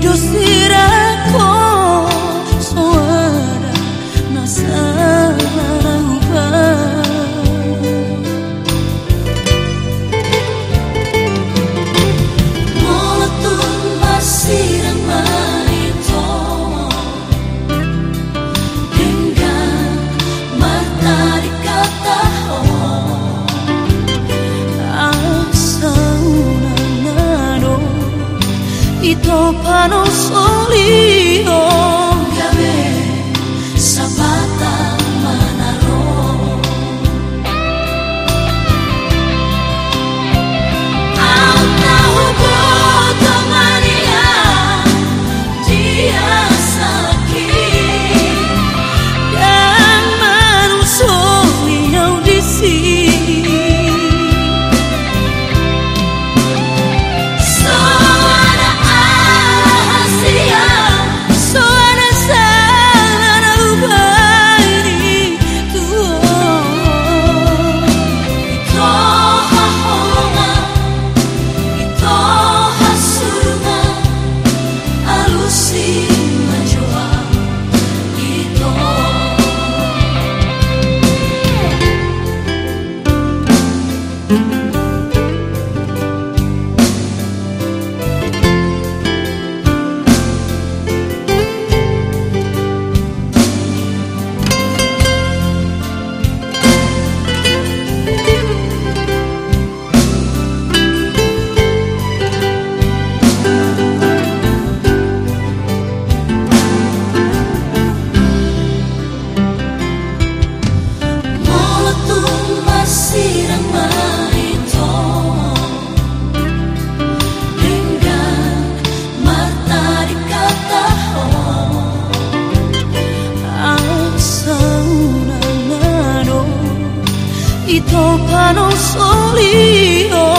Just see tropano solido ito panon solio